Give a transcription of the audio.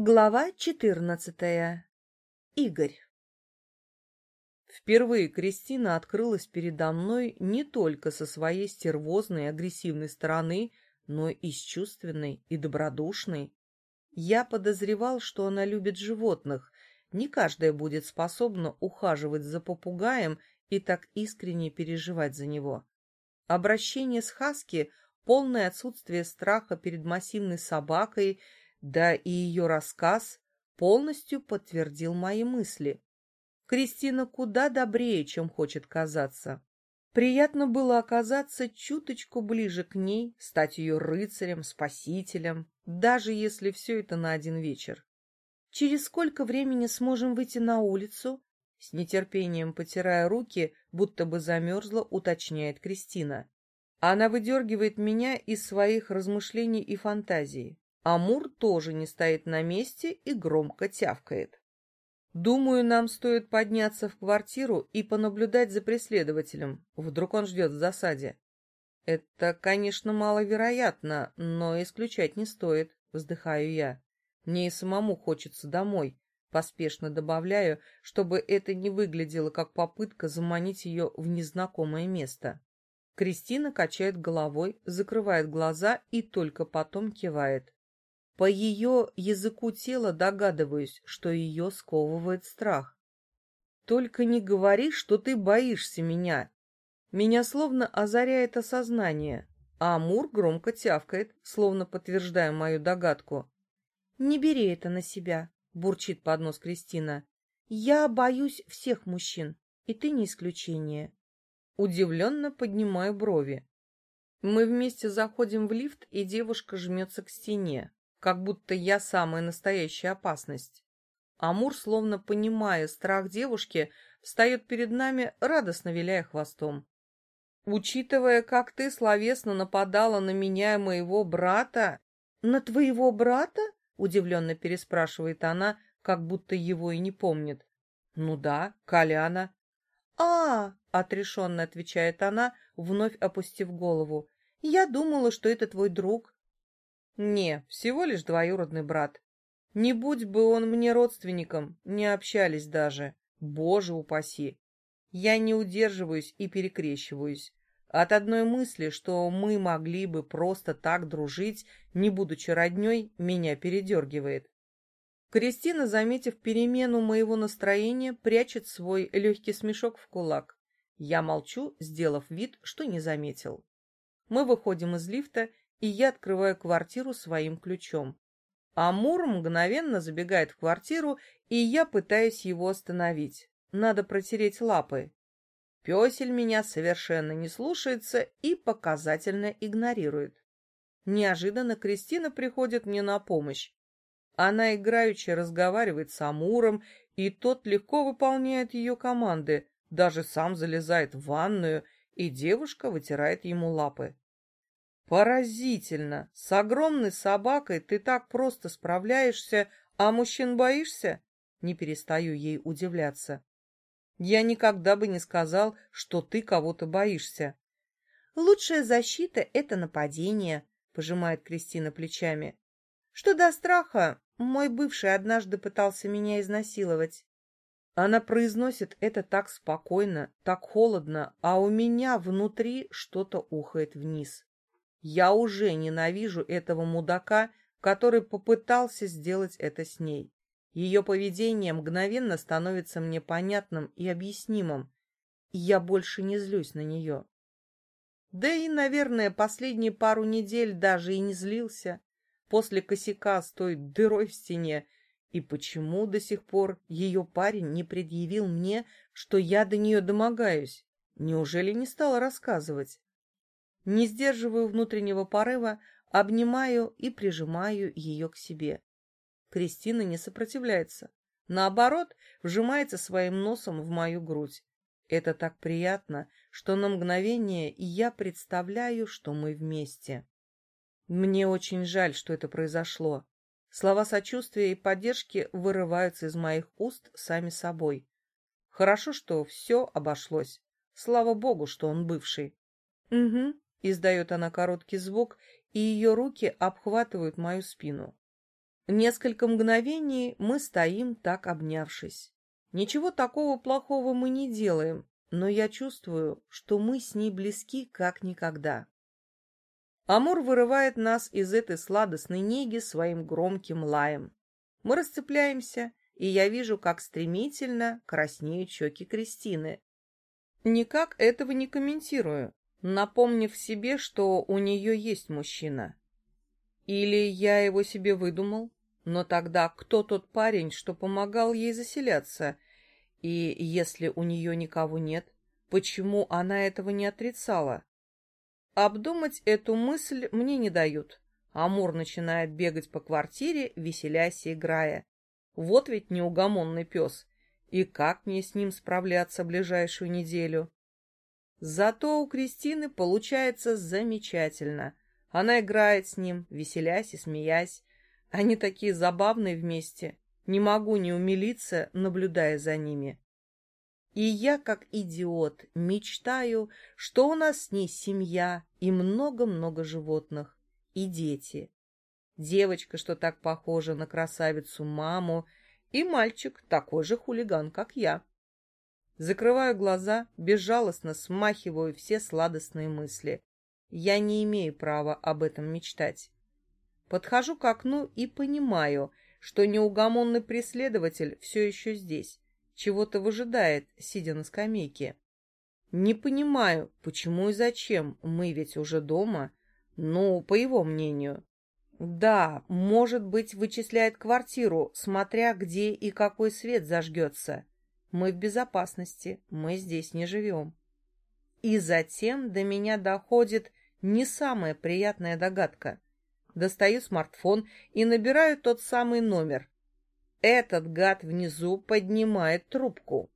Глава четырнадцатая. Игорь. Впервые Кристина открылась передо мной не только со своей стервозной и агрессивной стороны, но и с чувственной и добродушной. Я подозревал, что она любит животных. Не каждая будет способна ухаживать за попугаем и так искренне переживать за него. Обращение с Хаски, полное отсутствие страха перед массивной собакой — да и ее рассказ полностью подтвердил мои мысли. Кристина куда добрее, чем хочет казаться. Приятно было оказаться чуточку ближе к ней, стать ее рыцарем, спасителем, даже если все это на один вечер. «Через сколько времени сможем выйти на улицу?» С нетерпением потирая руки, будто бы замерзла, уточняет Кристина. Она выдергивает меня из своих размышлений и фантазий. Амур тоже не стоит на месте и громко тявкает. Думаю, нам стоит подняться в квартиру и понаблюдать за преследователем. Вдруг он ждет в засаде. Это, конечно, маловероятно, но исключать не стоит, вздыхаю я. Мне и самому хочется домой. Поспешно добавляю, чтобы это не выглядело как попытка заманить ее в незнакомое место. Кристина качает головой, закрывает глаза и только потом кивает. По ее языку тела догадываюсь, что ее сковывает страх. Только не говори, что ты боишься меня. Меня словно озаряет осознание, а Амур громко тявкает, словно подтверждая мою догадку. «Не бери это на себя», — бурчит под нос Кристина. «Я боюсь всех мужчин, и ты не исключение». Удивленно поднимаю брови. Мы вместе заходим в лифт, и девушка жмется к стене, как будто я самая настоящая опасность. Амур, словно понимая страх девушки, встает перед нами, радостно виляя хвостом. Учитывая, как ты словесно нападала на меня и моего брата... — На твоего брата? — удивленно переспрашивает она, как будто его и не помнит. — Ну да, Коляна. — А, — отрешенно отвечает она, вновь опустив голову. — Я думала, что это твой друг. Не, всего лишь двоюродный брат. Не будь бы он мне родственником, не общались даже. Боже упаси! Я не удерживаюсь и перекрещиваюсь. От одной мысли, что мы могли бы просто так дружить, не будучи родней, меня передергивает. Кристина, заметив перемену моего настроения, прячет свой легкий смешок в кулак. Я молчу, сделав вид, что не заметил. Мы выходим из лифта, и я открываю квартиру своим ключом. Амур мгновенно забегает в квартиру, и я пытаюсь его остановить. Надо протереть лапы. Песель меня совершенно не слушается и показательно игнорирует. Неожиданно Кристина приходит мне на помощь. Она играючи разговаривает с Амуром, и тот легко выполняет ее команды, даже сам залезает в ванную, и девушка вытирает ему лапы. Поразительно! С огромной собакой ты так просто справляешься, а мужчин боишься? Не перестаю ей удивляться. Я никогда бы не сказал, что ты кого-то боишься. Лучшая защита — это нападение, — пожимает Кристина плечами. Что до страха, мой бывший однажды пытался меня изнасиловать. Она произносит это так спокойно, так холодно, а у меня внутри что-то ухает вниз. Я уже ненавижу этого мудака, который попытался сделать это с ней. Ее поведение мгновенно становится мне понятным и объяснимым, и я больше не злюсь на нее. Да и, наверное, последние пару недель даже и не злился. После косяка с той дырой в стене и почему до сих пор ее парень не предъявил мне, что я до нее домогаюсь? Неужели не стал рассказывать? Не сдерживаю внутреннего порыва, обнимаю и прижимаю ее к себе. Кристина не сопротивляется. Наоборот, вжимается своим носом в мою грудь. Это так приятно, что на мгновение я представляю, что мы вместе. Мне очень жаль, что это произошло. Слова сочувствия и поддержки вырываются из моих уст сами собой. Хорошо, что все обошлось. Слава богу, что он бывший. Угу, Издает она короткий звук, и ее руки обхватывают мою спину. Несколько мгновений мы стоим так обнявшись. Ничего такого плохого мы не делаем, но я чувствую, что мы с ней близки как никогда. Амур вырывает нас из этой сладостной неги своим громким лаем. Мы расцепляемся, и я вижу, как стремительно краснеют щеки Кристины. Никак этого не комментирую, напомнив себе, что у нее есть мужчина. Или я его себе выдумал? Но тогда кто тот парень, что помогал ей заселяться? И если у нее никого нет, почему она этого не отрицала? Обдумать эту мысль мне не дают. Амур начинает бегать по квартире, веселясь и играя. Вот ведь неугомонный пес. И как мне с ним справляться ближайшую неделю? Зато у Кристины получается замечательно. Она играет с ним, веселясь и смеясь. Они такие забавные вместе. Не могу не умилиться, наблюдая за ними. И я, как идиот, мечтаю, что у нас с ней семья и много-много животных, и дети. Девочка, что так похожа на красавицу маму, и мальчик, такой же хулиган, как я. Закрываю глаза, безжалостно смахиваю все сладостные мысли. Я не имею права об этом мечтать. Подхожу к окну и понимаю, что неугомонный преследователь все еще здесь чего-то выжидает, сидя на скамейке. Не понимаю, почему и зачем, мы ведь уже дома. Ну, по его мнению. Да, может быть, вычисляет квартиру, смотря где и какой свет зажгется. Мы в безопасности, мы здесь не живем. И затем до меня доходит не самая приятная догадка. Достаю смартфон и набираю тот самый номер, этот гад внизу поднимает трубку.